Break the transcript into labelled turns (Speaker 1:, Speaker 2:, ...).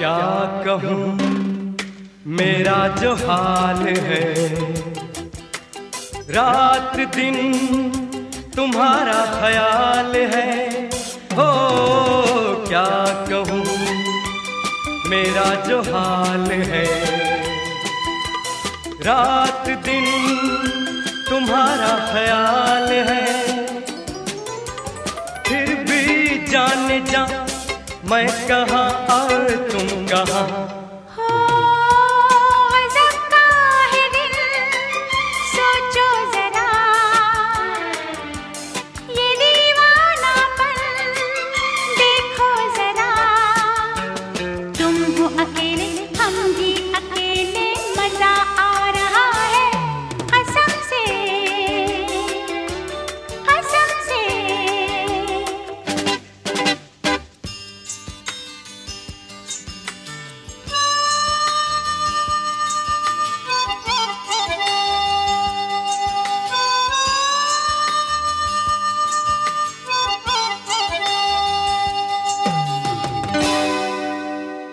Speaker 1: क्या कहूँ? मेरा जो हाल है, रात दिन तुम्हारा ख्याल है। हो, क्या कहूँ? मेरा जो हाल है, रात दिन तुम्हारा ख्याल है। फिर भी जाने जा मैं कहाँ और तुम कहाँ?